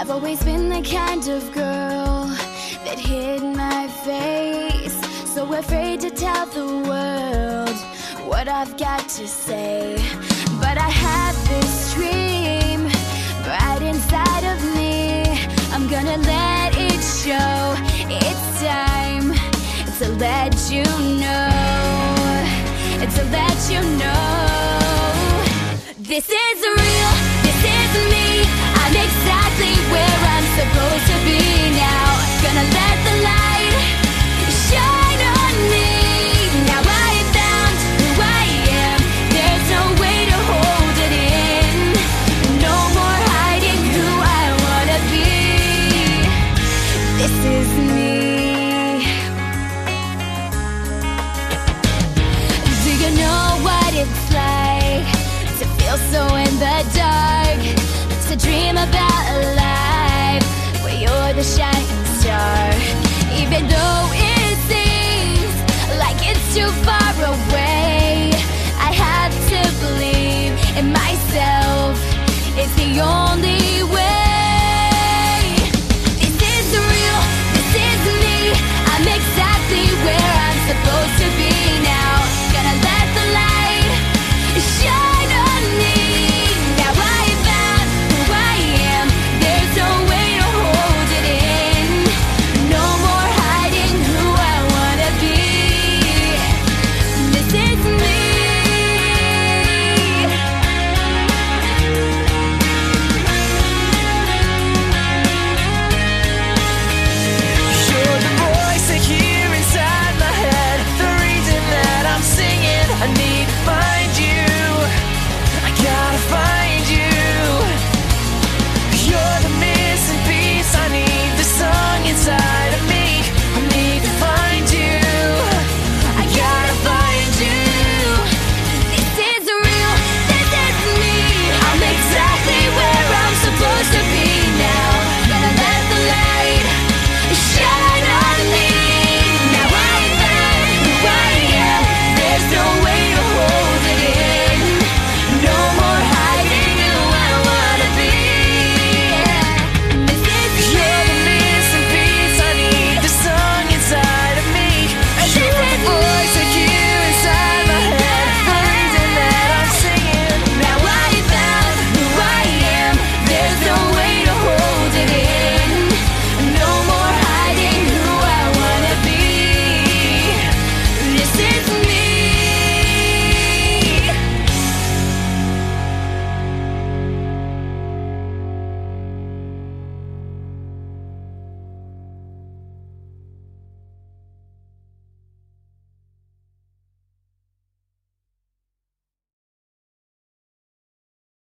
I've always been the kind of girl that hid my face. So afraid to tell the world what I've got to say. But I have this dream right inside of me. I'm gonna let it show. It's time to let you know. To let you know. This is so in the dark? To dream about a life where you're the shining